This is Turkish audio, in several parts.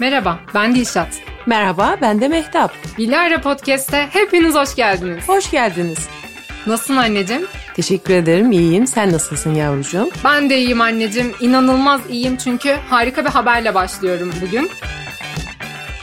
Merhaba, ben Dilşat. Merhaba, ben de Mehtap. Bilara Podcast'te hepiniz hoş geldiniz. Hoş geldiniz. Nasılsın anneciğim? Teşekkür ederim, iyiyim. Sen nasılsın yavrucuğum? Ben de iyiyim anneciğim. İnanılmaz iyiyim çünkü harika bir haberle başlıyorum bugün.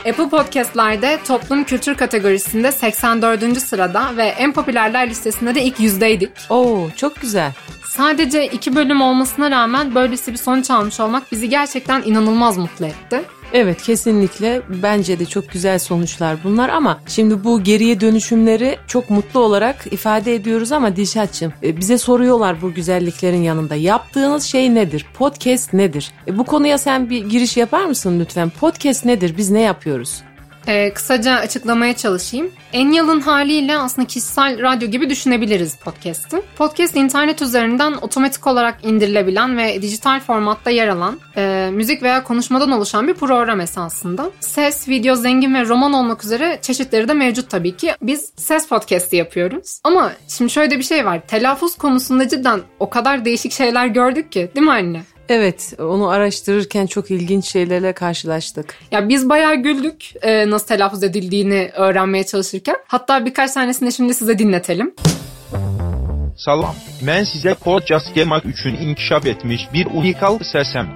Apple Podcast'lerde toplum kültür kategorisinde 84. sırada ve en popülerler listesinde de ilk yüzdeydik. Oo, çok güzel. Sadece iki bölüm olmasına rağmen böylesi bir sonuç almış olmak bizi gerçekten inanılmaz mutlu etti. Evet kesinlikle bence de çok güzel sonuçlar bunlar ama şimdi bu geriye dönüşümleri çok mutlu olarak ifade ediyoruz ama Dişat'cığım e, bize soruyorlar bu güzelliklerin yanında yaptığınız şey nedir? Podcast nedir? E, bu konuya sen bir giriş yapar mısın lütfen? Podcast nedir? Biz ne yapıyoruz? Ee, kısaca açıklamaya çalışayım. En yalın haliyle aslında kişisel radyo gibi düşünebiliriz podcast'ı. Podcast internet üzerinden otomatik olarak indirilebilen ve dijital formatta yer alan e, müzik veya konuşmadan oluşan bir program esasında. Ses, video, zengin ve roman olmak üzere çeşitleri de mevcut tabii ki. Biz ses podcast'i yapıyoruz. Ama şimdi şöyle bir şey var. Telaffuz konusunda cidden o kadar değişik şeyler gördük ki değil mi anne? Evet, onu araştırırken çok ilginç şeylerle karşılaştık. Ya biz bayağı güldük e, nasıl telaffuz edildiğini öğrenmeye çalışırken. Hatta birkaç tanesini şimdi size dinletelim. Salam, mən sizə podcast yemək üçün inkişaf etmiş bir unikal səsəm.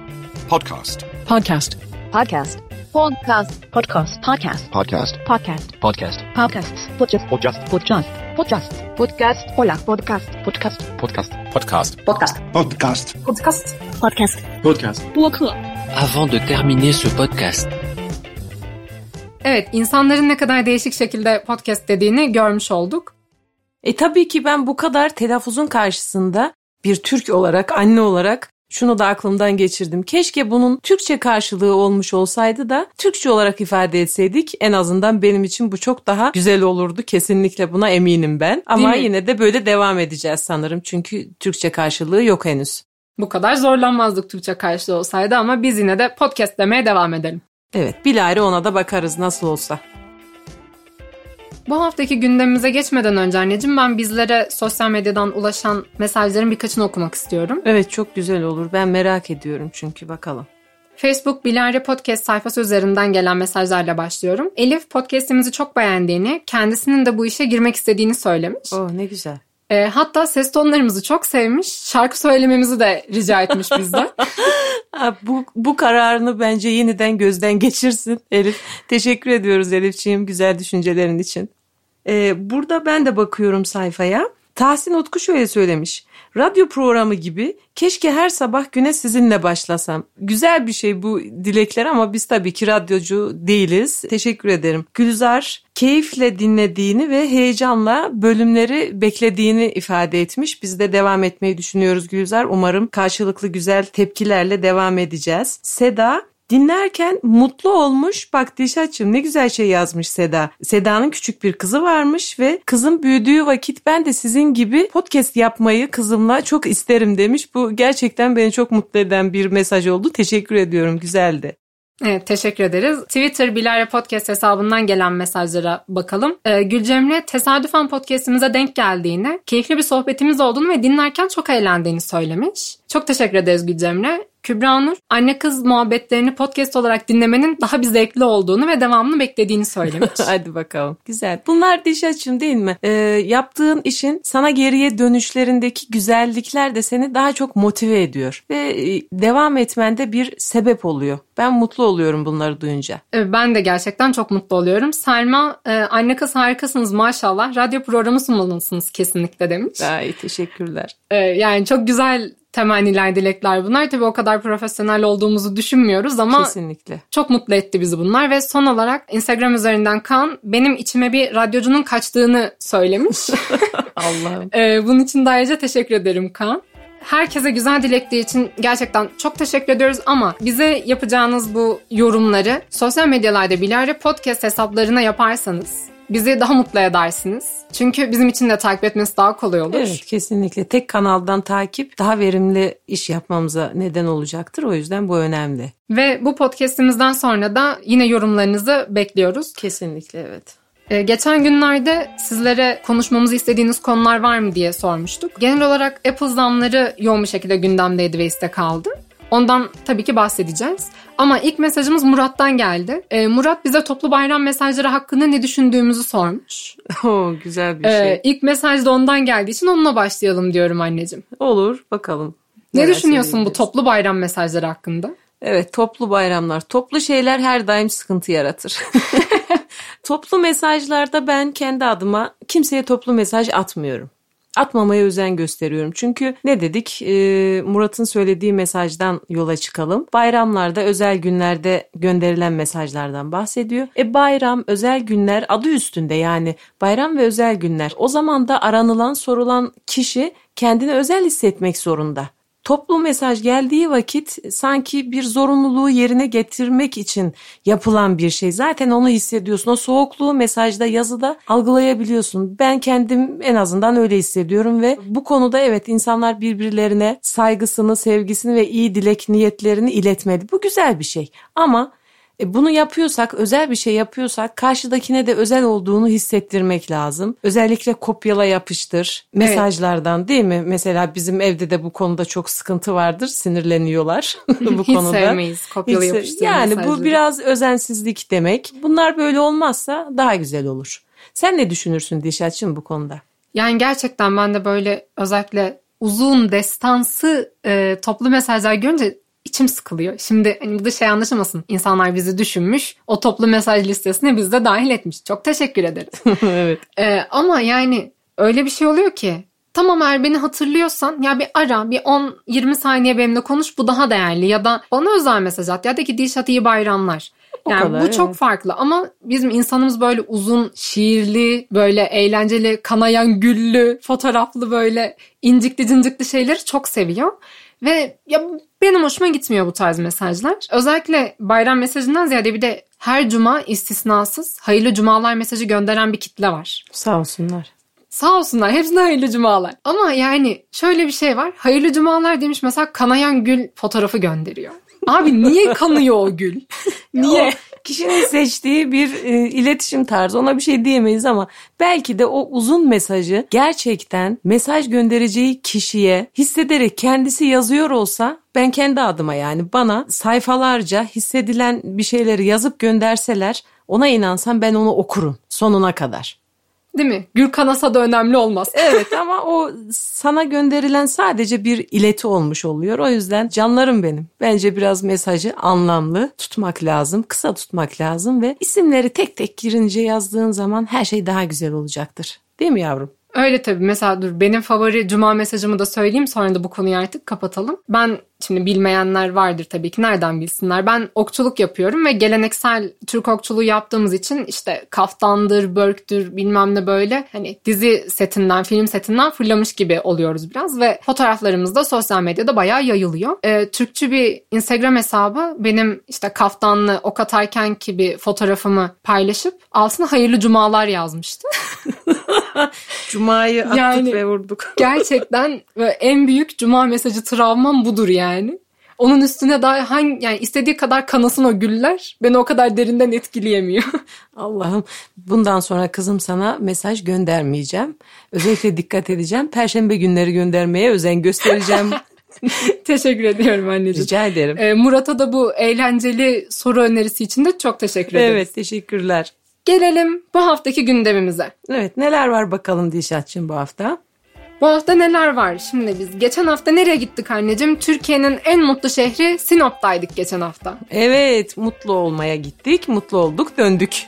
Podcast. Podcast. Podcast. Podcast. Podcast. Podcast. Podcast. Podcast. Podcast. Podcasts. Podcast. Podcast. Podcast. Podcast. Podcast. Hola. Podcast. Podcast. Podcast. Podcast. Podcast. Podcast. Podcast. Podcast. Podcast. 播客。Avant de terminer ce podcast, Evet insanların ne kadar değişik şekilde podcast dediğini görmüş olduk. E tabii ki ben bu kadar telaffuzun karşısında bir Türk olarak, anne olarak şunu da aklımdan geçirdim. Keşke bunun Türkçe karşılığı olmuş olsaydı da Türkçe olarak ifade etseydik. En azından benim için bu çok daha güzel olurdu. Kesinlikle buna eminim ben. Ama yine de böyle devam edeceğiz sanırım. Çünkü Türkçe karşılığı yok henüz. Bu kadar zorlanmazdık Türkçe karşılığı olsaydı ama biz yine de podcast demeye devam edelim. Evet bilahare ona da bakarız nasıl olsa. Bu haftaki gündemimize geçmeden önce anneciğim ben bizlere sosyal medyadan ulaşan mesajların birkaçını okumak istiyorum. Evet çok güzel olur. Ben merak ediyorum çünkü bakalım. Facebook Bilare Podcast sayfası üzerinden gelen mesajlarla başlıyorum. Elif podcast'imizi çok beğendiğini, kendisinin de bu işe girmek istediğini söylemiş. Oh ne güzel. E, hatta ses tonlarımızı çok sevmiş, şarkı söylememizi de rica etmiş bizden. Bu, bu kararını bence yeniden gözden geçirsin Elif. Teşekkür ediyoruz Elifciğim güzel düşüncelerin için. Ee, burada ben de bakıyorum sayfaya. Tahsin Utku şöyle söylemiş. Radyo programı gibi keşke her sabah güne sizinle başlasam. Güzel bir şey bu dilekler ama biz tabii ki radyocu değiliz. Teşekkür ederim. Gülzar keyifle dinlediğini ve heyecanla bölümleri beklediğini ifade etmiş. Biz de devam etmeyi düşünüyoruz Gülzar. Umarım karşılıklı güzel tepkilerle devam edeceğiz. Seda Dinlerken mutlu olmuş. Bak Dişatçım ne güzel şey yazmış Seda. Seda'nın küçük bir kızı varmış ve kızım büyüdüğü vakit ben de sizin gibi podcast yapmayı kızımla çok isterim demiş. Bu gerçekten beni çok mutlu eden bir mesaj oldu. Teşekkür ediyorum. Güzeldi. Evet teşekkür ederiz. Twitter Bilare Podcast hesabından gelen mesajlara bakalım. Ee, Gülcemre tesadüfen podcastimize denk geldiğini, keyifli bir sohbetimiz olduğunu ve dinlerken çok eğlendiğini söylemiş. Çok teşekkür ederiz Gülcemre. Kübra Nur, anne kız muhabbetlerini podcast olarak dinlemenin daha bir zevkli olduğunu ve devamını beklediğini söylemiş. Hadi bakalım. Güzel. Bunlar diş açım değil mi? Ee, yaptığın işin sana geriye dönüşlerindeki güzellikler de seni daha çok motive ediyor. Ve e, devam etmende bir sebep oluyor. Ben mutlu oluyorum bunları duyunca. Ben de gerçekten çok mutlu oluyorum. Selma, e, anne kız harikasınız maşallah. Radyo programı sunmalısınız kesinlikle demiş. Ay teşekkürler. Ee, yani çok güzel temenniler, dilekler bunlar. Tabii o kadar profesyonel olduğumuzu düşünmüyoruz ama Kesinlikle. çok mutlu etti bizi bunlar. Ve son olarak Instagram üzerinden Kaan benim içime bir radyocunun kaçtığını söylemiş. Allah'ım. Ee, bunun için de ayrıca teşekkür ederim Kaan. Herkese güzel dilektiği için gerçekten çok teşekkür ediyoruz ama bize yapacağınız bu yorumları sosyal medyalarda Bilare Podcast hesaplarına yaparsanız bizi daha mutlu edersiniz. Çünkü bizim için de takip etmesi daha kolay olur. Evet kesinlikle. Tek kanaldan takip daha verimli iş yapmamıza neden olacaktır. O yüzden bu önemli. Ve bu podcastimizden sonra da yine yorumlarınızı bekliyoruz. Kesinlikle evet. Ee, geçen günlerde sizlere konuşmamızı istediğiniz konular var mı diye sormuştuk. Genel olarak Apple zamları yoğun bir şekilde gündemdeydi ve istek aldı. Ondan tabii ki bahsedeceğiz. Ama ilk mesajımız Murat'tan geldi. Ee, Murat bize toplu bayram mesajları hakkında ne düşündüğümüzü sormuş. Oo, güzel bir Ee, şey. ilk mesaj da ondan geldiği için onunla başlayalım diyorum anneciğim. Olur bakalım. Ne Neler düşünüyorsun bu toplu bayram mesajları hakkında? Evet toplu bayramlar. Toplu şeyler her daim sıkıntı yaratır. toplu mesajlarda ben kendi adıma kimseye toplu mesaj atmıyorum. Atmamaya özen gösteriyorum. Çünkü ne dedik? Ee, Murat'ın söylediği mesajdan yola çıkalım. Bayramlarda, özel günlerde gönderilen mesajlardan bahsediyor. E bayram, özel günler adı üstünde yani bayram ve özel günler. O zaman da aranılan, sorulan kişi kendini özel hissetmek zorunda. Toplu mesaj geldiği vakit sanki bir zorunluluğu yerine getirmek için yapılan bir şey. Zaten onu hissediyorsun. O soğukluğu mesajda, yazıda algılayabiliyorsun. Ben kendim en azından öyle hissediyorum ve bu konuda evet insanlar birbirlerine saygısını, sevgisini ve iyi dilek niyetlerini iletmeli. Bu güzel bir şey. Ama e, bunu yapıyorsak, özel bir şey yapıyorsak karşıdakine de özel olduğunu hissettirmek lazım. Özellikle kopyala yapıştır mesajlardan değil mi? Mesela bizim evde de bu konuda çok sıkıntı vardır. Sinirleniyorlar bu Hiç konuda. sevmeyiz kopyalı Hiç yapıştırma Yani mesajları. bu biraz özensizlik demek. Bunlar böyle olmazsa daha güzel olur. Sen ne düşünürsün Dişatçım bu konuda? Yani gerçekten ben de böyle özellikle uzun destansı e, toplu mesajlar görünce içim sıkılıyor. Şimdi hani bu da şey anlaşılmasın. İnsanlar bizi düşünmüş. O toplu mesaj listesine biz de dahil etmiş. Çok teşekkür ederiz. evet. E, ama yani öyle bir şey oluyor ki Tamam eğer beni hatırlıyorsan ya bir ara bir 10-20 saniye benimle konuş bu daha değerli ya da bana özel mesaj at ya da ki Dilşat iyi bayramlar. O Yani kadar, bu çok evet. farklı ama bizim insanımız böyle uzun, şiirli, böyle eğlenceli, kanayan güllü, fotoğraflı böyle incikli cincikli şeyleri çok seviyor. Ve ya benim hoşuma gitmiyor bu tarz mesajlar. Özellikle bayram mesajından ziyade bir de her cuma istisnasız hayırlı cumalar mesajı gönderen bir kitle var. Sağ olsunlar. Sağ olsunlar hepsine hayırlı cumalar. Ama yani şöyle bir şey var. Hayırlı cumalar demiş mesela kanayan gül fotoğrafı gönderiyor. Abi niye kanıyor o gül? Niye? Kişinin seçtiği bir e, iletişim tarzı ona bir şey diyemeyiz ama belki de o uzun mesajı gerçekten mesaj göndereceği kişiye hissederek kendisi yazıyor olsa ben kendi adıma yani bana sayfalarca hissedilen bir şeyleri yazıp gönderseler ona inansam ben onu okurum sonuna kadar. Değil mi? Gül kanasa da önemli olmaz. Evet ama o sana gönderilen sadece bir ileti olmuş oluyor. O yüzden canlarım benim. Bence biraz mesajı anlamlı tutmak lazım, kısa tutmak lazım ve isimleri tek tek girince yazdığın zaman her şey daha güzel olacaktır. Değil mi yavrum? Öyle tabii. Mesela dur benim favori cuma mesajımı da söyleyeyim sonra da bu konuyu artık kapatalım. Ben şimdi bilmeyenler vardır tabii ki nereden bilsinler. Ben okçuluk yapıyorum ve geleneksel Türk okçuluğu yaptığımız için işte kaftandır, börktür bilmem ne böyle hani dizi setinden, film setinden fırlamış gibi oluyoruz biraz ve fotoğraflarımız da sosyal medyada bayağı yayılıyor. Ee, Türkçü bir Instagram hesabı benim işte kaftanlı ok atarken ki bir fotoğrafımı paylaşıp altına hayırlı cumalar yazmıştı. Cuma'yı attık Yani- ve vurduk. Gerçekten en büyük cuma mesajı travmam budur yani. Onun üstüne daha hangi yani istediği kadar kanasın o güller beni o kadar derinden etkileyemiyor. Allah'ım bundan sonra kızım sana mesaj göndermeyeceğim. Özellikle dikkat edeceğim. Perşembe günleri göndermeye özen göstereceğim. teşekkür ediyorum anneciğim. Rica ederim. Ee, Murat'a da bu eğlenceli soru önerisi için de çok teşekkür ederiz. Evet teşekkürler. Gelelim bu haftaki gündemimize. Evet neler var bakalım Dişatçım bu hafta? Bu hafta neler var? Şimdi biz geçen hafta nereye gittik anneciğim? Türkiye'nin en mutlu şehri Sinop'taydık geçen hafta. Evet mutlu olmaya gittik. Mutlu olduk döndük.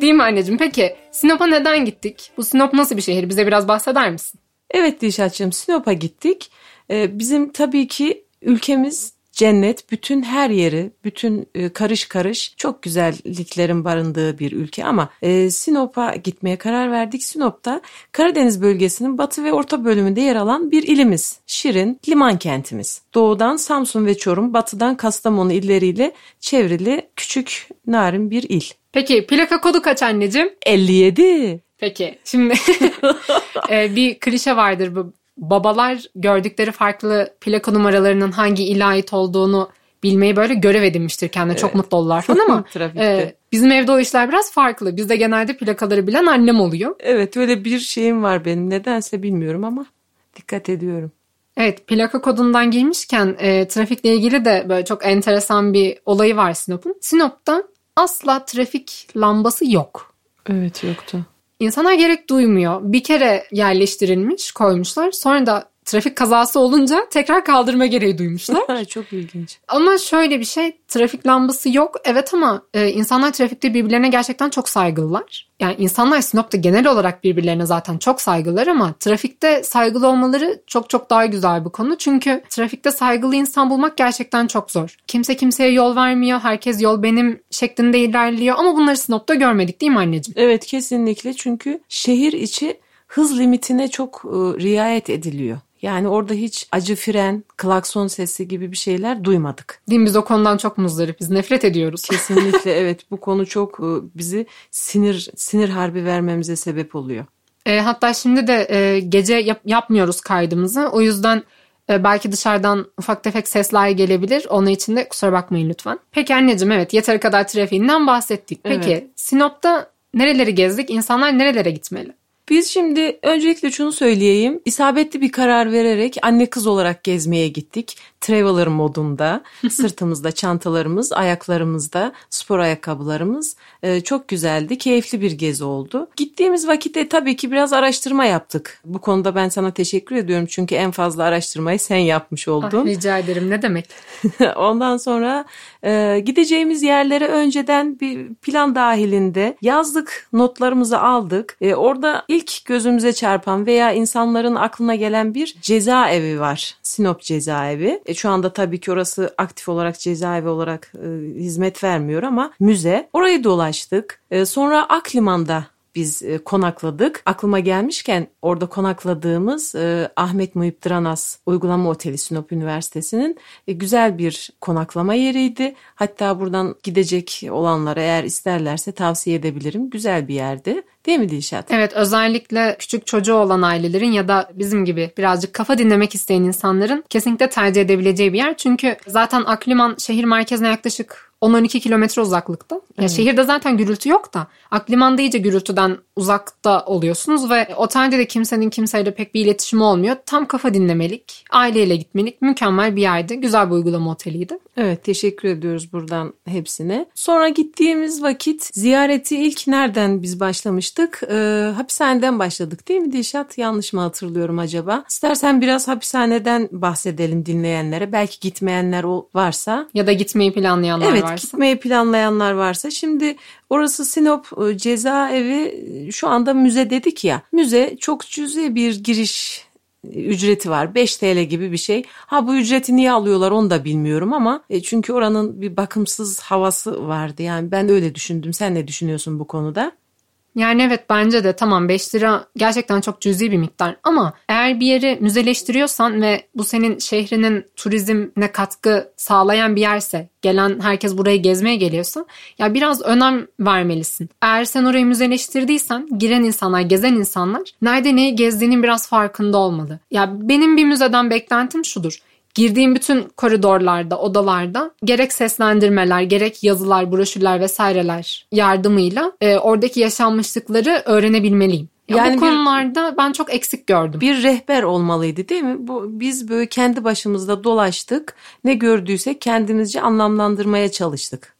Değil mi anneciğim? Peki Sinop'a neden gittik? Bu Sinop nasıl bir şehir? Bize biraz bahseder misin? Evet Dişatçım Sinop'a gittik. Ee, bizim tabii ki ülkemiz cennet. Bütün her yeri, bütün e, karış karış çok güzelliklerin barındığı bir ülke ama e, Sinop'a gitmeye karar verdik. Sinop'ta Karadeniz bölgesinin batı ve orta bölümünde yer alan bir ilimiz. Şirin liman kentimiz. Doğudan Samsun ve Çorum, batıdan Kastamonu illeriyle çevrili küçük narin bir il. Peki plaka kodu kaç anneciğim? 57. Peki şimdi e, bir klişe vardır bu. Babalar gördükleri farklı plaka numaralarının hangi ile ait olduğunu bilmeyi böyle görev edinmiştir kendine. Çok mutlu olurlar falan ama e, bizim evde o işler biraz farklı. Bizde genelde plakaları bilen annem oluyor. Evet öyle bir şeyim var benim. Nedense bilmiyorum ama dikkat ediyorum. Evet plaka kodundan girmişken e, trafikle ilgili de böyle çok enteresan bir olayı var Sinop'un. Sinop'ta asla trafik lambası yok. Evet yoktu. İnsanlar gerek duymuyor. Bir kere yerleştirilmiş, koymuşlar. Sonra da trafik kazası olunca tekrar kaldırma gereği duymuşlar. Çok ilginç. ama şöyle bir şey, trafik lambası yok. Evet ama e, insanlar trafikte birbirlerine gerçekten çok saygılılar. Yani insanlar Sinop'ta genel olarak birbirlerine zaten çok saygılılar ama trafikte saygılı olmaları çok çok daha güzel bir konu. Çünkü trafikte saygılı insan bulmak gerçekten çok zor. Kimse kimseye yol vermiyor, herkes yol benim şeklinde ilerliyor ama bunları Sinop'ta görmedik değil mi anneciğim? Evet kesinlikle çünkü şehir içi hız limitine çok e, riayet ediliyor. Yani orada hiç acı fren, klakson sesi gibi bir şeyler duymadık. Değil mi? Biz o konudan çok muzdaripiz. Nefret ediyoruz. Kesinlikle evet bu konu çok e, bizi sinir sinir harbi vermemize sebep oluyor. E, hatta şimdi de e, gece yap- yapmıyoruz kaydımızı. O yüzden e, belki dışarıdan ufak tefek sesler gelebilir. Onun için de kusura bakmayın lütfen. Peki anneciğim evet yeteri kadar trafiğinden bahsettik. Peki Evet. Sinop'ta nereleri gezdik? İnsanlar nerelere gitmeli? Biz şimdi öncelikle şunu söyleyeyim. İsabetli bir karar vererek anne kız olarak gezmeye gittik. Traveler modunda. Sırtımızda çantalarımız, ayaklarımızda spor ayakkabılarımız. Ee, çok güzeldi. Keyifli bir gezi oldu. Gittiğimiz vakitte tabii ki biraz araştırma yaptık. Bu konuda ben sana teşekkür ediyorum. Çünkü en fazla araştırmayı sen yapmış Ah, oldun. rica ederim ne demek? Ondan sonra e, gideceğimiz yerlere önceden bir plan dahilinde yazdık, notlarımızı aldık. E, orada ilk gözümüze çarpan veya insanların aklına gelen bir cezaevi var. Sinop cezaevi. E, şu anda tabii ki orası aktif olarak cezaevi olarak e, hizmet vermiyor ama müze. Orayı dolaştık. E, sonra Akliman'da biz e, konakladık. Aklıma gelmişken orada konakladığımız e, Ahmet Muhip Dranas Uygulama Oteli Sinop Üniversitesi'nin e, güzel bir konaklama yeriydi. Hatta buradan gidecek olanlara eğer isterlerse tavsiye edebilirim. Güzel bir yerdi. Değil mi Dilşat? Evet özellikle küçük çocuğu olan ailelerin ya da bizim gibi birazcık kafa dinlemek isteyen insanların kesinlikle tercih edebileceği bir yer. Çünkü zaten Akliman şehir merkezine yaklaşık 10-12 kilometre uzaklıkta. Ya şehirde zaten gürültü yok da Akliman'da iyice gürültüden uzakta oluyorsunuz ve otelde de kimsenin kimseyle pek bir iletişimi olmuyor. Tam kafa dinlemelik, aileyle gitmelik mükemmel bir yerdi. Güzel bir uygulama oteliydi. Evet teşekkür ediyoruz buradan hepsine. Sonra gittiğimiz vakit ziyareti ilk nereden biz başlamıştık? Ee, hapishaneden başladık değil mi Dilşat? Yanlış mı hatırlıyorum acaba? İstersen biraz hapishaneden bahsedelim dinleyenlere. Belki gitmeyenler varsa. Ya da gitmeyi planlayanlar Evet varsa. gitmeyi planlayanlar varsa. Şimdi orası Sinop e, cezaevi e, şu anda müze dedik ya. Müze çok cüzi bir giriş e, ücreti var. 5 TL gibi bir şey. Ha bu ücreti niye alıyorlar onu da bilmiyorum ama e, çünkü oranın bir bakımsız havası vardı. Yani ben öyle düşündüm. Sen ne düşünüyorsun bu konuda? Yani evet bence de tamam 5 lira gerçekten çok cüzi bir miktar ama eğer bir yeri müzeleştiriyorsan ve bu senin şehrinin turizmine katkı sağlayan bir yerse gelen herkes burayı gezmeye geliyorsa ya biraz önem vermelisin. Eğer sen orayı müzeleştirdiysen giren insanlar, gezen insanlar nerede neyi gezdiğinin biraz farkında olmalı. Ya benim bir müzeden beklentim şudur. Girdiğim bütün koridorlarda, odalarda gerek seslendirmeler, gerek yazılar, broşürler vesaireler yardımıyla e, oradaki yaşanmışlıkları öğrenebilmeliyim. Ya Yani bu bir- konularda ben çok eksik gördüm. Bir rehber olmalıydı değil mi? Bu biz böyle kendi başımızda dolaştık. Ne gördüysek kendimizce anlamlandırmaya çalıştık.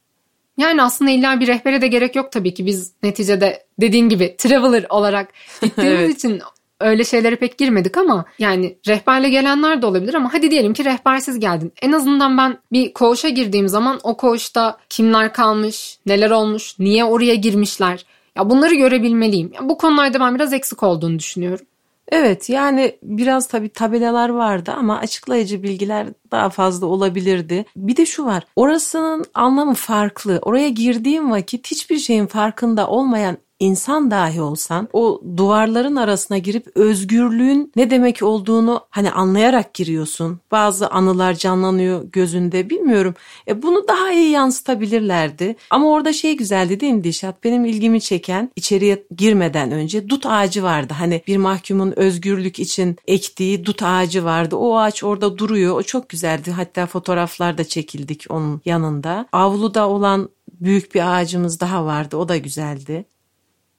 Yani aslında illa bir rehbere de gerek yok tabii ki. Biz neticede dediğin gibi traveler olarak gittiğimiz Evet. için öyle şeylere pek girmedik ama yani rehberle gelenler de olabilir ama hadi diyelim ki rehbersiz geldin. En azından ben bir koğuşa girdiğim zaman o koğuşta kimler kalmış, neler olmuş, niye oraya girmişler. Ya bunları görebilmeliyim. Ya bu konularda ben biraz eksik olduğunu düşünüyorum. Evet yani biraz tabii tabelalar vardı ama açıklayıcı bilgiler daha fazla olabilirdi. Bir de şu var orasının anlamı farklı. Oraya girdiğin vakit hiçbir şeyin farkında olmayan insan dahi olsan o duvarların arasına girip özgürlüğün ne demek olduğunu hani anlayarak giriyorsun. Bazı anılar canlanıyor gözünde bilmiyorum. E bunu daha iyi yansıtabilirlerdi. Ama orada şey güzeldi değil mi Dişat? Benim ilgimi çeken içeriye girmeden önce dut ağacı vardı. Hani bir mahkumun özgürlük için ektiği dut ağacı vardı. O ağaç orada duruyor. O çok güzeldi. Hatta fotoğraflar da çekildik onun yanında. Avluda olan büyük bir ağacımız daha vardı. O da güzeldi.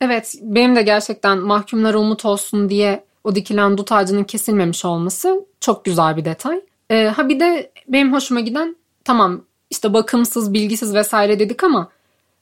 Evet benim de gerçekten mahkumlara umut olsun diye o dikilen dut ağacının kesilmemiş olması çok güzel bir detay. Ee, ha bir de benim hoşuma giden tamam işte bakımsız, bilgisiz vesaire dedik ama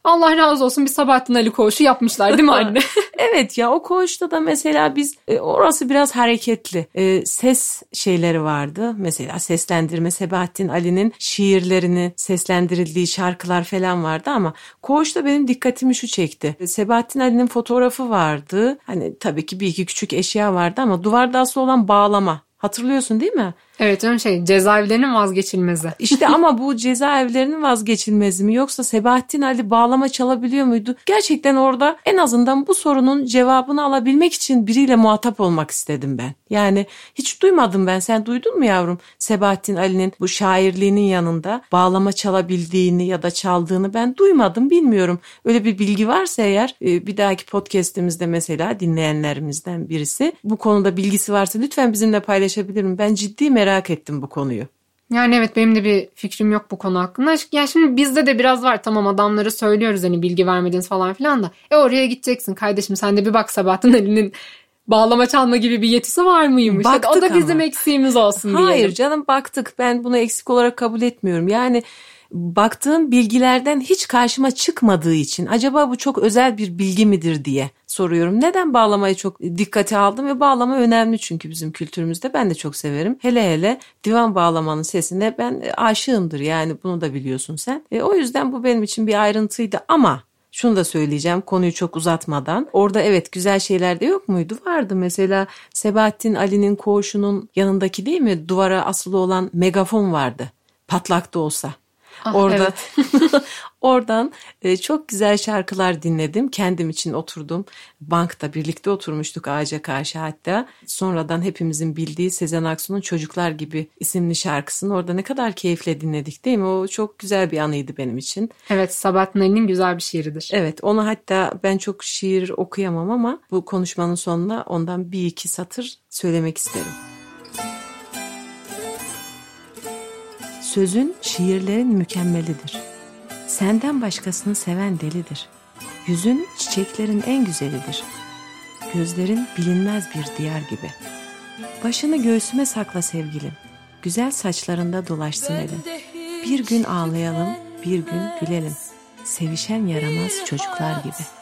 Allah razı olsun bir Sabahattin Ali koğuşu yapmışlar değil mi anne? Evet ya o koğuşta da mesela biz e, orası biraz hareketli. E, ses şeyleri vardı. Mesela seslendirme Sebahattin Ali'nin şiirlerini seslendirildiği şarkılar falan vardı ama koğuşta benim dikkatimi şu çekti. E, Sebahattin Ali'nin fotoğrafı vardı. Hani tabii ki bir iki küçük eşya vardı ama duvarda asılı olan bağlama. Hatırlıyorsun değil mi? Evet canım şey cezaevlerinin vazgeçilmezi. İşte ama bu cezaevlerinin vazgeçilmezi mi yoksa Sebahattin Ali bağlama çalabiliyor muydu? Gerçekten orada en azından bu sorunun cevabını alabilmek için biriyle muhatap olmak istedim ben. Yani hiç duymadım ben. Sen duydun mu yavrum? Sebahattin Ali'nin bu şairliğinin yanında bağlama çalabildiğini ya da çaldığını ben duymadım bilmiyorum. Öyle bir bilgi varsa eğer e, bir dahaki podcast'imizde mesela dinleyenlerimizden birisi bu konuda bilgisi varsa lütfen bizimle paylaşabilir mi? Ben ciddi merak ettim bu konuyu. Yani evet benim de bir fikrim yok bu konu hakkında. Ya şimdi bizde de biraz var tamam adamları söylüyoruz hani bilgi vermediniz falan filan da. E oraya gideceksin kardeşim sen de bir bak Sabahattin Ali'nin bağlama çalma gibi bir yetisi var mıymış? Hadi o Baktık da bizim ama. eksiğimiz olsun diyelim. Hayır canım baktık ben bunu eksik olarak kabul etmiyorum. Yani baktığım bilgilerden hiç karşıma çıkmadığı için acaba bu çok özel bir bilgi midir diye soruyorum. Neden bağlamayı çok dikkate aldım ve bağlama önemli çünkü bizim kültürümüzde ben de çok severim. Hele hele divan bağlamanın sesine ben aşığımdır yani bunu da biliyorsun sen. E, o yüzden bu benim için bir ayrıntıydı ama şunu da söyleyeceğim konuyu çok uzatmadan. Orada evet güzel şeyler de yok muydu? Vardı mesela Sebahattin Ali'nin koğuşunun yanındaki değil mi duvara asılı olan megafon vardı. Patlak da olsa. Ah, Orada oradan e, çok güzel şarkılar dinledim. Kendim için oturdum. Bankta birlikte oturmuştuk ağaca karşı hatta. Sonradan hepimizin bildiği Sezen Aksu'nun Çocuklar Gibi isimli şarkısını orada ne kadar keyifle dinledik değil mi? O çok güzel bir anıydı benim için. Evet Sabahattin Ali'nin güzel bir şiiridir. Evet onu hatta ben çok şiir okuyamam ama bu konuşmanın sonuna ondan bir iki satır söylemek isterim. Sözün şiirlerin mükemmelidir. Senden başkasını seven delidir. Yüzün çiçeklerin en güzelidir. Gözlerin bilinmez bir diyar gibi. Başını göğsüme sakla sevgilim. Güzel saçlarında dolaşsın elim. Bir gün ağlayalım, bir gün gülelim. Sevişen yaramaz çocuklar gibi.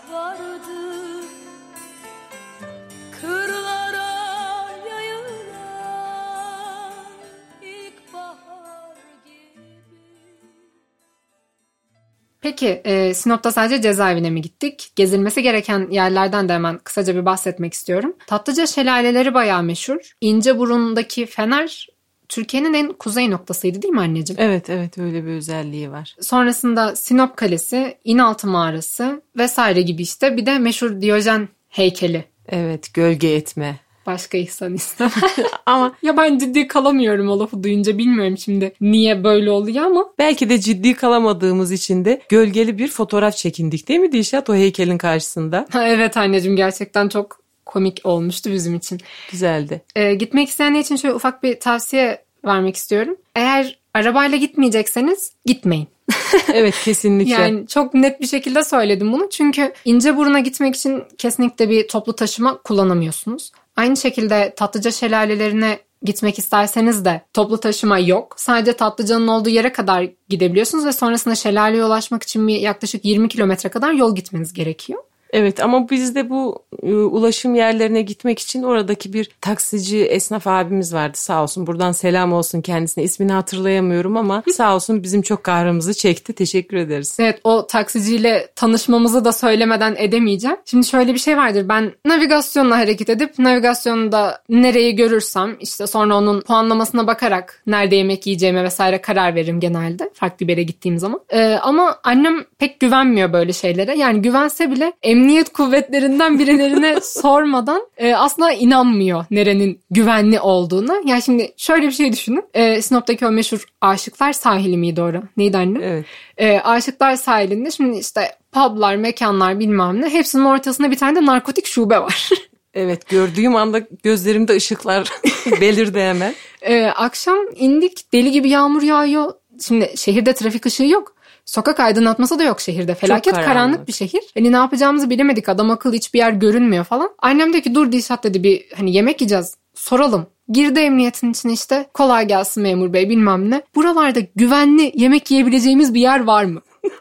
Peki e, Sinop'ta sadece cezaevine mi gittik? Gezilmesi gereken yerlerden de hemen kısaca bir bahsetmek istiyorum. Tatlıca şelaleleri bayağı meşhur. İnceburun'daki Fener Türkiye'nin en kuzey noktasıydı değil mi anneciğim? Evet evet öyle bir özelliği var. Sonrasında Sinop Kalesi, İnaltı Mağarası vesaire gibi işte bir de meşhur Diyojen heykeli. Evet gölge etme. Başka ihsan istemem. Ama ya ben ciddi kalamıyorum o lafı duyunca bilmiyorum şimdi niye böyle oluyor ama belki de ciddi kalamadığımız için de gölgeli bir fotoğraf çekindik değil mi Dişat o heykelin karşısında? Ha, evet anneciğim gerçekten çok komik olmuştu bizim için. Güzeldi. Ee, gitmek isteyenler için şöyle ufak bir tavsiye vermek istiyorum. Eğer arabayla gitmeyecekseniz gitmeyin. Evet kesinlikle. Yani çok net bir şekilde söyledim bunu. Çünkü İnceburun'a gitmek için kesinlikle bir toplu taşıma kullanamıyorsunuz. Aynı şekilde Tatlıca şelalelerine gitmek isterseniz de toplu taşıma yok. Sadece Tatlıca'nın olduğu yere kadar gidebiliyorsunuz ve sonrasında şelaleye ulaşmak için bir yaklaşık 20 kilometre kadar yol gitmeniz gerekiyor. Evet ama biz de bu e, ulaşım yerlerine gitmek için oradaki bir taksici esnaf abimiz vardı sağ olsun. Buradan selam olsun kendisine. İsmini hatırlayamıyorum ama sağ olsun bizim çok kahrımızı çekti. Teşekkür ederiz. Evet o taksiciyle tanışmamızı da söylemeden edemeyeceğim. Şimdi şöyle bir şey vardır. Ben navigasyonla hareket edip navigasyonda nereyi görürsem işte sonra onun puanlamasına bakarak nerede yemek yiyeceğime vesaire karar veririm genelde. Farklı bir yere gittiğim zaman. Ee, ama annem pek güvenmiyor böyle şeylere. Yani güvense bile emniyet kuvvetlerinden birilerine sormadan e, asla inanmıyor nerenin güvenli olduğuna. Yani şimdi şöyle bir şey düşünün. E, Sinop'taki o meşhur Aşıklar sahili miydi orada? Neydi anne? Evet. E, Aşıklar sahilinde şimdi işte publar, mekanlar bilmem ne hepsinin ortasında bir tane de narkotik şube var. Evet gördüğüm anda gözlerimde ışıklar belirdi hemen. E, akşam indik deli gibi yağmur yağıyor. şimdi şehirde trafik ışığı yok. Sokak aydınlatması da yok şehirde. Felaket karanlık. karanlık bir şehir. Hani ne yapacağımızı bilemedik. Adam akıllı hiçbir yer görünmüyor falan. Annem dedi ki dur Dilşat dedi bir hani yemek yiyeceğiz. Soralım. Girdi emniyetin içine işte kolay gelsin memur bey bilmem ne. Buralarda güvenli yemek yiyebileceğimiz bir yer var mı?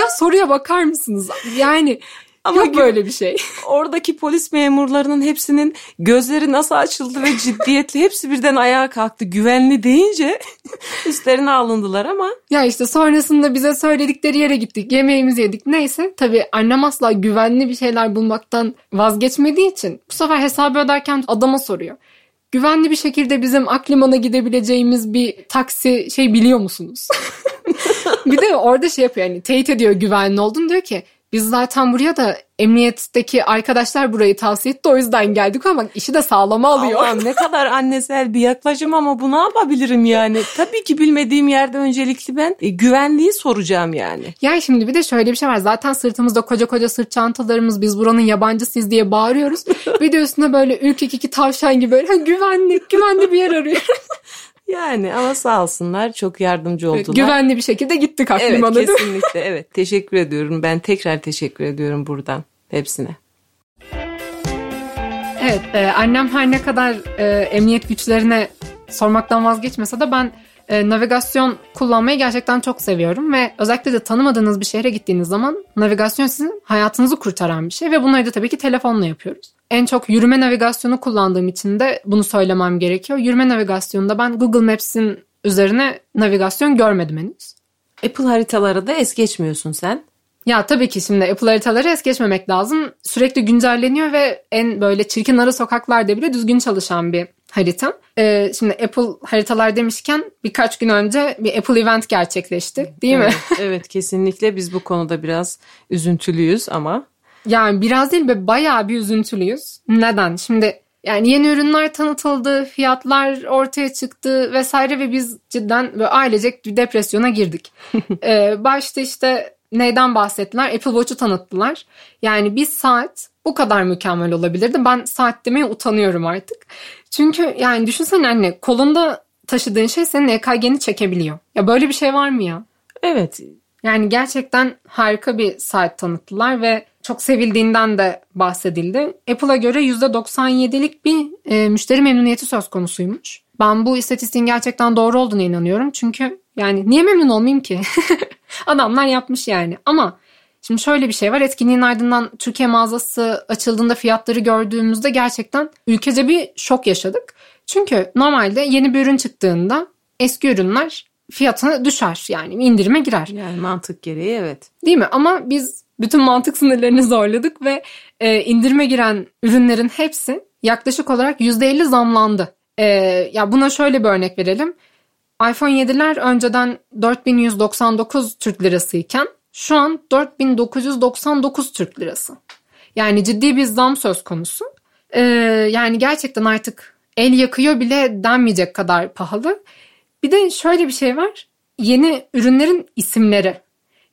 ya soruya bakar mısınız? Yani Ama yok böyle bir şey. Oradaki polis memurlarının hepsinin gözleri nasıl açıldı ve ciddiyetli hepsi birden ayağa kalktı. Güvenli deyince üstlerine alındılar ama Ya işte sonrasında bize söyledikleri yere gittik. Yemeğimizi yedik. Neyse tabii annem asla güvenli bir şeyler bulmaktan vazgeçmediği için bu sefer hesabı öderken adama soruyor. Güvenli bir şekilde bizim Akliman'a gidebileceğimiz bir taksi şey biliyor musunuz? bir de orada şey yapıyor yani teyit ediyor güvenli olduğunu diyor ki biz zaten buraya da emniyetteki arkadaşlar burayı tavsiye etti o yüzden geldik ama işi de sağlama alıyor. Allah'ım ne kadar annesel bir yaklaşım ama bu ne yapabilirim yani? Tabii ki bilmediğim yerde öncelikli ben e, güvenliği soracağım yani. Yani şimdi bir de şöyle bir şey var. Zaten sırtımızda koca koca sırt çantalarımız biz buranın yabancısıyız diye bağırıyoruz. bir de üstüne böyle ürkek iki tavşan gibi böyle "Ha, güvenlik güvenli bir yer arıyor. Yani ama sağ olsunlar çok yardımcı oldular. güvenli bir şekilde gittik Evet aklıma dedi. kesinlikle evet teşekkür ediyorum ben tekrar teşekkür ediyorum buradan hepsine. Evet e, annem her ne kadar e, emniyet güçlerine sormaktan vazgeçmese de ben e, navigasyon kullanmayı gerçekten çok seviyorum ve özellikle de tanımadığınız bir şehre gittiğiniz zaman navigasyon sizin hayatınızı kurtaran bir şey ve bunları da tabii ki telefonla yapıyoruz. En çok yürüme navigasyonu kullandığım için de bunu söylemem gerekiyor. Yürüme navigasyonunda ben Google Maps'in üzerine navigasyon görmedim henüz. Apple haritaları da es geçmiyorsun sen. Ya tabii ki şimdi Apple haritaları es geçmemek lazım. Sürekli güncelleniyor ve en böyle çirkin ara sokaklarda bile düzgün çalışan bir harita. Ee, şimdi Apple haritalar demişken birkaç gün önce bir Apple event gerçekleşti değil mi? Evet, evet kesinlikle biz bu konuda biraz üzüntülüyüz ama Yani biraz değil be bayağı bir üzüntülüyüz. Neden? Şimdi yani yeni ürünler tanıtıldı, fiyatlar ortaya çıktı vesaire ve biz cidden böyle ailecek bir depresyona girdik. ee, başta işte neyden bahsettiler? Apple Watch'u tanıttılar. Yani bir saat bu kadar mükemmel olabilirdi. Ben saat demeye utanıyorum artık. Çünkü yani düşünsene anne kolunda taşıdığın şey senin EKG'ni çekebiliyor. Ya böyle bir şey var mı ya? evet Yani gerçekten harika bir saat tanıttılar ve çok sevildiğinden de bahsedildi. Apple'a göre %97'lik bir e, müşteri memnuniyeti söz konusuymuş. Ben bu istatistiğin gerçekten doğru olduğuna inanıyorum. Çünkü yani niye memnun olmayayım ki? Adamlar yapmış yani. Ama şimdi şöyle bir şey var. Etkinliğin ardından Türkiye mağazası açıldığında fiyatları gördüğümüzde gerçekten ülkece bir şok yaşadık. Çünkü normalde yeni bir ürün çıktığında eski ürünler fiyatına düşer yani indirime girer. yani mantık gereği evet. Değil mi? Ama biz bütün mantık sınırlarını zorladık ve e, indirime giren ürünlerin hepsi yaklaşık olarak %50 zamlandı. E, ya buna şöyle bir örnek verelim. iPhone 7'ler önceden 4199 Türk lirası iken şu an 4999 Türk lirası. Yani ciddi bir zam söz konusu. E, yani gerçekten artık el yakıyor bile denmeyecek kadar pahalı. Bir de şöyle bir şey var. Yeni ürünlerin isimleri.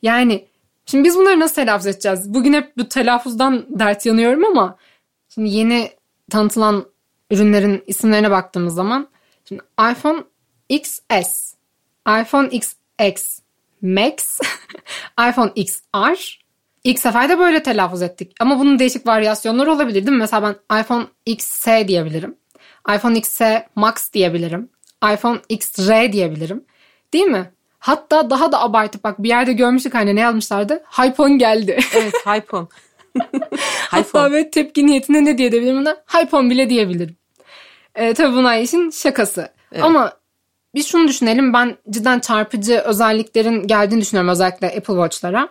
Yani Şimdi biz bunları nasıl telaffuz edeceğiz? Bugün hep bu telaffuzdan dert yanıyorum ama şimdi yeni tanıtılan ürünlerin isimlerine baktığımız zaman şimdi iPhone XS, iPhone XX Max, iPhone XR İlk sefer de böyle telaffuz ettik. Ama bunun değişik varyasyonları olabilir değil mi? Mesela ben iPhone XS diyebilirim. iPhone XS Max diyebilirim. iPhone XR diyebilirim. Değil mi? Hatta daha da abartıp bak bir yerde görmüştük hani ne yazmışlardı? Hypon geldi. Evet iPhone. Hatta böyle tepki niyetine ne diyebilirim buna? Hypon bile diyebilirim. Ee, tabii bunlar işin şakası. Ama biz şunu düşünelim ben cidden çarpıcı özelliklerin geldiğini düşünüyorum özellikle Apple Watch'lara.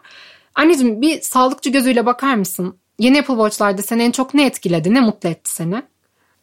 Anneciğim bir sağlıkçı gözüyle bakar mısın? Yeni Apple Watch'larda seni en çok ne etkiledi, ne mutlu etti seni?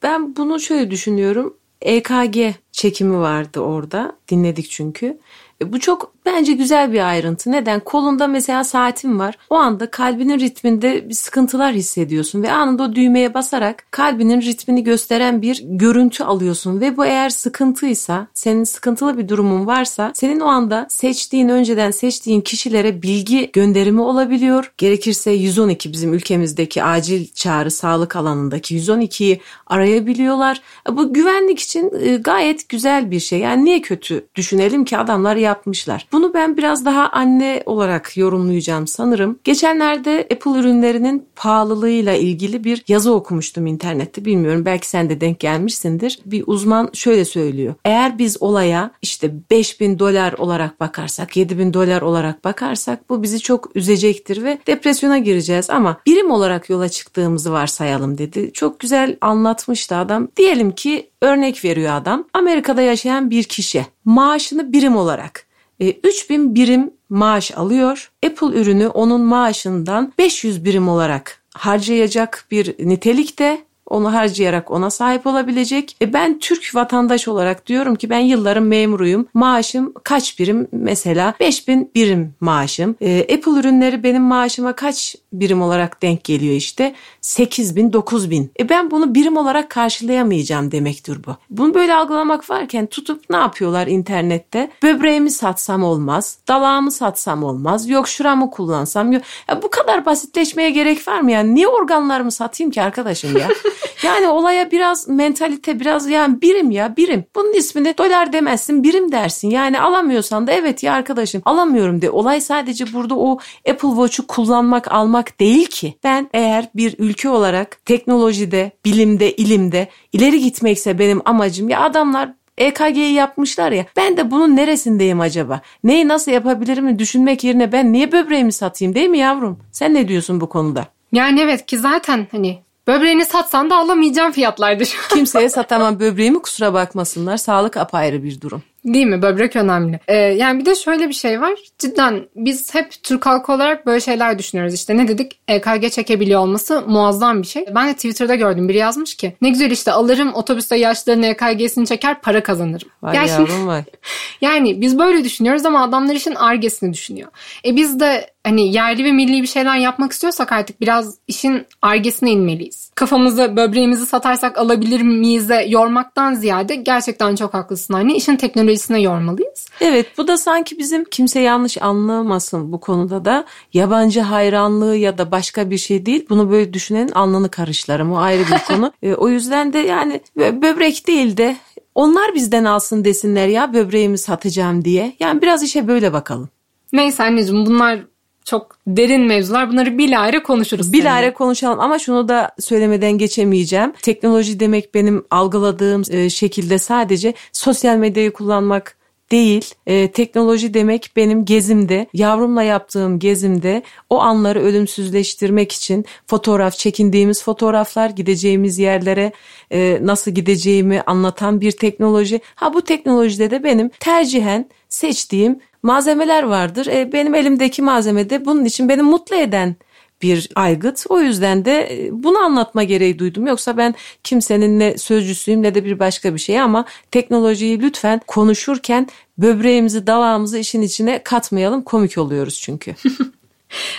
Ben bunu şöyle düşünüyorum. EKG çekimi vardı orada. Dinledik çünkü. E, bu çok bence güzel bir ayrıntı. Neden? Kolunda mesela saatin var. O anda kalbinin ritminde bir sıkıntılar hissediyorsun ve anında o düğmeye basarak kalbinin ritmini gösteren bir görüntü alıyorsun ve bu eğer sıkıntıysa, senin sıkıntılı bir durumun varsa senin o anda seçtiğin önceden seçtiğin kişilere bilgi gönderimi olabiliyor. Gerekirse 112 bizim ülkemizdeki acil çağrı sağlık alanındaki 112'yi arayabiliyorlar. E, Bu güvenlik için e, gayet güzel bir şey. Yani niye kötü düşünelim ki adamlar yapmışlar. Bunu ben biraz daha anne olarak yorumlayacağım sanırım. Geçenlerde Apple ürünlerinin pahalılığıyla ilgili bir yazı okumuştum internette. Bilmiyorum belki sen de denk gelmişsindir. Bir uzman şöyle söylüyor. Eğer biz olaya işte 5000 dolar olarak bakarsak, 7000 dolar olarak bakarsak bu bizi çok üzecektir ve depresyona gireceğiz ama birim olarak yola çıktığımızı varsayalım dedi. Çok güzel anlatmıştı adam. Diyelim ki örnek veriyor adam. Amerika'da yaşayan bir kişi maaşını birim olarak e, 3000 birim maaş alıyor. Apple ürünü onun maaşından 500 birim olarak harcayacak bir nitelikte onu harcayarak ona sahip olabilecek. E ben Türk vatandaş olarak diyorum ki ben yılların memuruyum. Maaşım kaç birim? Mesela 5000 birim maaşım. E, Apple ürünleri benim maaşıma kaç birim olarak denk geliyor işte? 8000, 9000. E ben bunu birim olarak karşılayamayacağım demektir bu. Bunu böyle algılamak varken tutup ne yapıyorlar internette? Böbreğimi satsam olmaz, dalağımı satsam olmaz, yok şuramı kullansam yok. Ya bu kadar basitleşmeye gerek var mı yani? Niye organlarımı satayım ki arkadaşım ya? yani olaya biraz mentalite biraz yani birim ya birim. Bunun ismini dolar demezsin birim dersin. Yani alamıyorsan da evet ya arkadaşım alamıyorum de. Olay sadece burada o Apple Watch'u kullanmak almak değil ki. Ben eğer bir ülke olarak teknolojide, bilimde, ilimde ileri gitmekse benim amacım ya adamlar EKG'yi yapmışlar ya ben de bunun neresindeyim acaba? Neyi nasıl yapabilirim düşünmek yerine ben niye böbreğimi satayım değil mi yavrum? Sen ne diyorsun bu konuda? Yani evet ki zaten hani böbreğini satsan da alamayacağım fiyatlardı şu an. Kimseye satamam böbreğimi kusura bakmasınlar. Sağlık apayrı bir durum. Değil mi? Böbrek önemli. Ee, yani bir de şöyle bir şey var. Cidden biz hep Türk halkı olarak böyle şeyler düşünüyoruz. İşte ne dedik? EKG çekebiliyor olması muazzam bir şey. Ben de Twitter'da gördüm. Biri yazmış ki ne güzel işte alırım otobüste yaşlıların EKG'sini çeker para kazanırım. Vay Yani yavrum şimdi- vay. Yani biz böyle düşünüyoruz ama adamlar işin argesini düşünüyor. E biz de hani yerli ve milli bir şeyler yapmak istiyorsak artık biraz işin argesine inmeliyiz. Kafamızı böbreğimizi satarsak alabilir miyiz'e yormaktan ziyade gerçekten çok haklısın anne. İşin teknolojisine yormalıyız. Evet bu da sanki bizim kimse yanlış anlamasın bu konuda da yabancı hayranlığı ya da başka bir şey değil. Bunu böyle düşünenin alnını karışlarım o ayrı bir konu. E, o yüzden de yani bö- böbrek değil de onlar bizden alsın desinler ya böbreğimi satacağım diye. Yani biraz işe böyle bakalım. Neyse anneciğim bunlar çok derin mevzular. Bunları bilahare konuşuruz. seninle. Bilahare konuşalım ama şunu da söylemeden geçemeyeceğim. Teknoloji demek benim algıladığım e, şekilde sadece sosyal medyayı kullanmak değil. E, teknoloji demek benim gezimde, yavrumla yaptığım gezimde o anları ölümsüzleştirmek için fotoğraf, çekindiğimiz fotoğraflar, gideceğimiz yerlere e, nasıl gideceğimi anlatan bir teknoloji. Ha bu teknolojide de benim tercihen seçtiğim malzemeler vardır. E, benim elimdeki malzeme de bunun için beni mutlu eden bir aygıt. O yüzden de e, bunu anlatma gereği duydum. Yoksa ben kimsenin ne sözcüsüyüm ne de bir başka bir şey ama teknolojiyi lütfen konuşurken böbreğimizi dalağımızı işin içine katmayalım. Komik oluyoruz çünkü.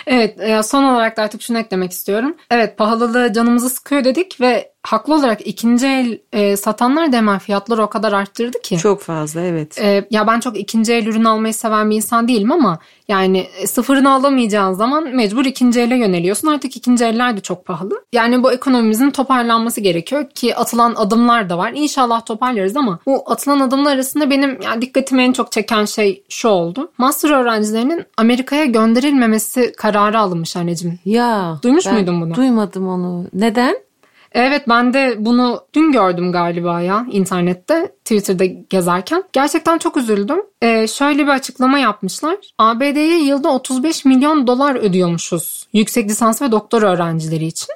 Evet e, son olarak da artık şunu eklemek istiyorum. Evet pahalılığı canımızı sıkıyor dedik ve haklı olarak ikinci el e, satanlar da hemen fiyatları o kadar arttırdı ki. Çok fazla evet. E, ya ben çok ikinci el ürün almayı seven bir insan değilim ama yani e, sıfırını alamayacağın zaman mecbur ikinci ele yöneliyorsun. Artık ikinci eller de çok pahalı. Yani bu ekonomimizin toparlanması gerekiyor ki atılan adımlar da var. İnşallah toparlarız ama bu atılan adımlar arasında benim yani dikkatimi en çok çeken şey şu oldu. Master öğrencilerinin Amerika'ya gönderilmemesi kararı alınmış anneciğim. Ya Duymuş muydun bunu? Duymadım onu. Neden? Evet ben de bunu dün gördüm galiba ya internette Twitter'da gezerken. Gerçekten çok üzüldüm. Ee, şöyle bir açıklama yapmışlar. ABD'ye yılda 35 milyon dolar ödüyormuşuz yüksek lisans ve doktor öğrencileri için.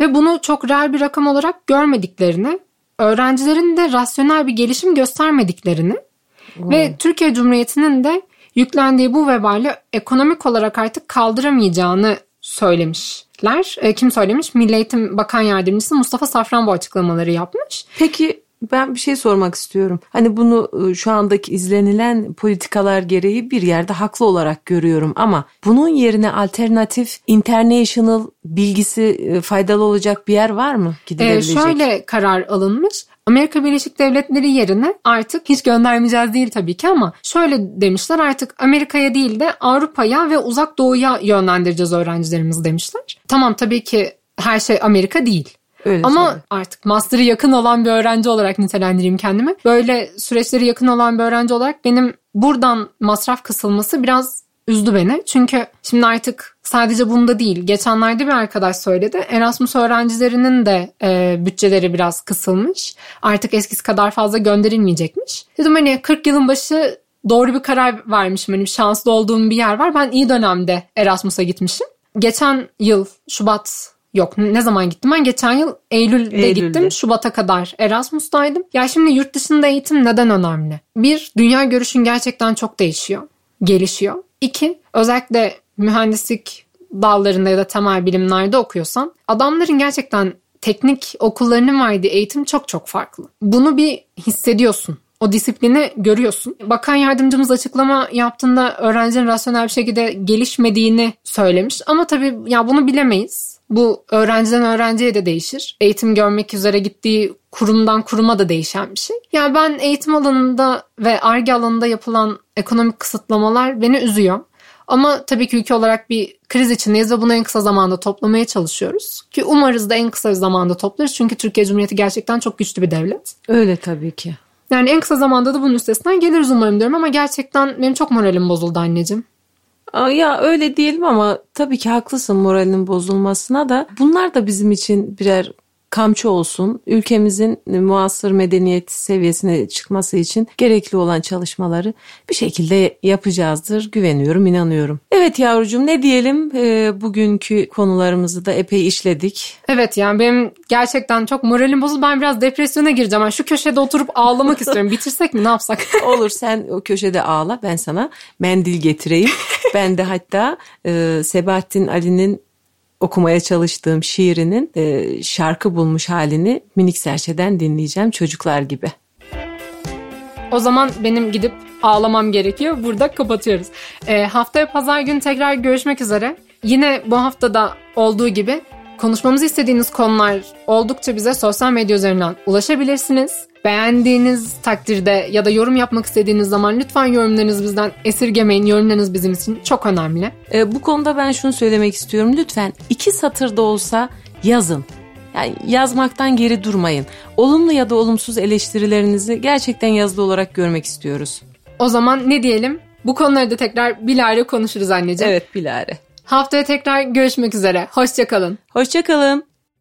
Ve bunu çok reel bir rakam olarak görmediklerini, öğrencilerin de rasyonel bir gelişim göstermediklerini ve Türkiye Cumhuriyeti'nin de yüklendiği bu vebali ekonomik olarak artık kaldıramayacağını söylemişler. E, kim söylemiş? Milli Eğitim Bakan Yardımcısı Mustafa Safran bu açıklamaları yapmış. Peki Ben bir şey sormak istiyorum. Hani bunu e, şu andaki izlenilen politikalar gereği bir yerde haklı olarak görüyorum ama bunun yerine alternatif international bilgisi e, faydalı olacak bir yer var mı Ee, gidilebilecek? şöyle karar alınmış. Amerika Birleşik Devletleri yerine artık hiç göndermeyeceğiz değil tabii ki ama şöyle demişler artık Amerika'ya değil de Avrupa'ya ve uzak doğuya yönlendireceğiz öğrencilerimizi demişler. Tamam tabii ki her şey Amerika değil. Öyle Ama söyle. artık master'ı yakın olan bir öğrenci olarak nitelendireyim kendimi. Böyle süreçleri yakın olan bir öğrenci olarak benim buradan masraf kısılması biraz üzdü beni. Çünkü şimdi artık sadece bunda değil. Geçenlerde bir arkadaş söyledi. Erasmus öğrencilerinin de e, bütçeleri biraz kısılmış. Artık eskisi kadar fazla gönderilmeyecekmiş. Dedim hani 40 yılın başı doğru bir karar vermişim. Hani şanslı olduğum bir yer var. Ben iyi dönemde Erasmus'a gitmişim. Geçen yıl Şubat Yok ne zaman gittim ben? Geçen yıl Eylül'de, Eylül'de. gittim. Şubat'a kadar Erasmus'taydım. Ya şimdi yurt dışında eğitim neden önemli? Bir, dünya görüşün gerçekten çok değişiyor. Gelişiyor. İki, özellikle mühendislik dallarında ya da temel bilimlerde okuyorsan adamların gerçekten teknik okullarının verdiği eğitim çok çok farklı. Bunu bir hissediyorsun. O disiplini görüyorsun. Bakan yardımcımız açıklama yaptığında öğrencinin rasyonel bir şekilde gelişmediğini söylemiş. Ama tabii ya bunu bilemeyiz. Bu öğrenciden öğrenciye de değişir. Eğitim görmek üzere gittiği kurumdan kuruma da değişen bir şey. Yani ben eğitim alanında ve ARGE alanında yapılan ekonomik kısıtlamalar beni üzüyor. Ama tabii ki ülke olarak bir kriz içindeyiz ve bunu en kısa zamanda toplamaya çalışıyoruz. Ki umarız da en kısa zamanda toplarız. Çünkü Türkiye Cumhuriyeti gerçekten çok güçlü bir devlet. Öyle tabii ki. Yani en kısa zamanda da bunun üstesinden geliriz umarım diyorum ama gerçekten benim çok moralim bozuldu anneciğim. Aa, Ya öyle diyelim ama tabii ki haklısın moralinin bozulmasına da bunlar da bizim için birer kamçı olsun. Ülkemizin muasır medeniyet seviyesine çıkması için gerekli olan çalışmaları bir şekilde yapacağızdır. Güveniyorum, inanıyorum. Evet yavrucuğum ne diyelim Ee, bugünkü konularımızı da epey işledik. Evet yani benim gerçekten çok moralim bozuldu. Ben biraz depresyona gireceğim. Yani şu köşede oturup ağlamak istiyorum. Bitirsek mi ne yapsak? Olur sen o köşede ağla ben sana mendil getireyim. ben de hatta e, Sebahattin Ali'nin okumaya çalıştığım şiirinin e, şarkı bulmuş halini minik serçeden dinleyeceğim çocuklar gibi. O zaman benim gidip ağlamam gerekiyor. Burada kapatıyoruz. Ee, haftaya pazar günü tekrar görüşmek üzere. Yine bu haftada olduğu gibi konuşmamızı istediğiniz konular oldukça bize sosyal medya üzerinden ulaşabilirsiniz. Beğendiğiniz takdirde ya da yorum yapmak istediğiniz zaman lütfen yorumlarınızı bizden esirgemeyin. Yorumlarınız bizim için çok önemli. E, bu konuda ben şunu söylemek istiyorum. Lütfen iki satırda olsa yazın. Yani yazmaktan geri durmayın. Olumlu ya da olumsuz eleştirilerinizi gerçekten yazılı olarak görmek istiyoruz. O zaman ne diyelim? Bu konuları da tekrar bilahare konuşuruz anneciğim. Evet Bilare. Haftaya tekrar görüşmek üzere. Hoşçakalın. Hoşçakalın.